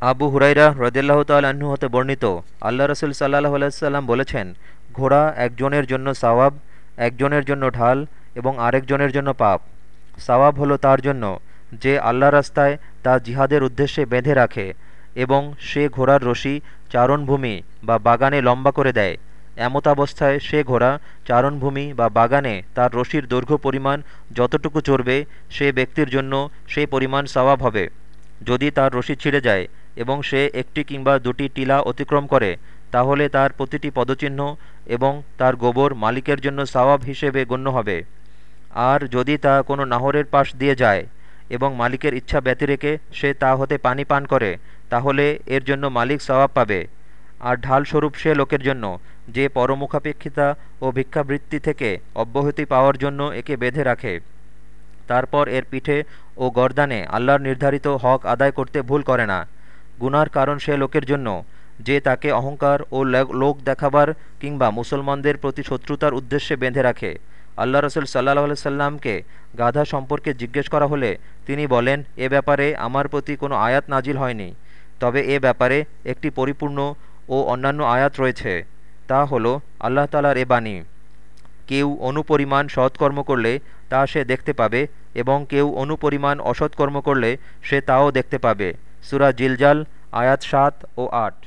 আবু হুরাইরা রদিল্লাহ তাল্লাহ্ন হতে বর্ণিত, আল্লাহ রসুল সাল্লাহ আলাইসাল্লাম বলেছেন, ঘোড়া একজনের জন্য সাওয়াব, একজনের জন্য ঢাল এবং আরেকজনের জন্য পাপ। সাওয়াব হলো তার জন্য যে আল্লাহ রাস্তায় তা জিহাদের উদ্দেশ্যে বেঁধে রাখে এবং সে ঘোড়ার রশি, চারণভূমি বা বাগানে লম্বা করে দেয়। এমতাবস্থায় সে ঘোড়া, চারণভূমি বা বাগানে তার রশির দৈর্ঘ্য পরিমাণ যতটুকু চড়বে, সে ব্যক্তির জন্য সেই পরিমাণ সওয়াব হবে। যদি তার রশি ছিঁড়ে যায় এবং সে একটি কিংবা দুটি টিলা অতিক্রম করে, তাহলে তার প্রতিটি পদচিহ্ন এবং তার গোবর মালিকের জন্য সওয়াব হিসেবে গণ্য হবে। আর যদি তা কোনো নাহরের পাশ দিয়ে যায় এবং মালিকের ইচ্ছা ব্যতি রেখে সে তা হতে পানি পান করে, তাহলে এর জন্য মালিক সওয়াব পাবে। আর ঢালস্বরূপ সে লোকের জন্য, যে পরমুখাপেক্ষিতা ও ভিক্ষাবৃত্তি থেকে অব্যাহতি পাওয়ার জন্য একে বেঁধে রাখে। তারপর এর পিঠে ও গরদানে আল্লাহর নির্ধারিত হক আদায় করতে ভুল করে না। গুনার কারণ সে লোকের জন্য, যে তাকে অহংকার ও লোক দেখাবার কিংবা মুসলমানদের প্রতি শত্রুতার উদ্দেশ্যে বেঁধে রাখে। আল্লাহ রসুল সাল্লাহ সাল্লামকে গাধা সম্পর্কে জিজ্ঞেস করা হলে তিনি বলেন, এ ব্যাপারে আমার প্রতি কোনো আয়াত নাজিল হয়নি। তবে এ ব্যাপারে একটি পরিপূর্ণ ও অন্যান্য আয়াত রয়েছে। তা হল, আল্লাহ তালার এ বাণী। কেউ অনুপরিমাণ সৎকর্ম করলে তা সে দেখতে পাবে এবং কেউ অনুপরিমাণ অসৎকর্ম করলে সে তাও দেখতে পাবে। সুরা জিলজাল আয়াত সাত ও আট